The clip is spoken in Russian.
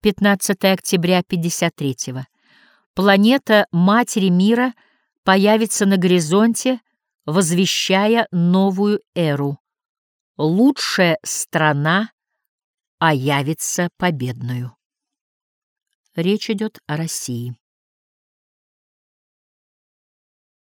15 октября 53 -го. Планета Матери Мира появится на горизонте, возвещая новую эру. Лучшая страна а явится победную. Речь идет о России.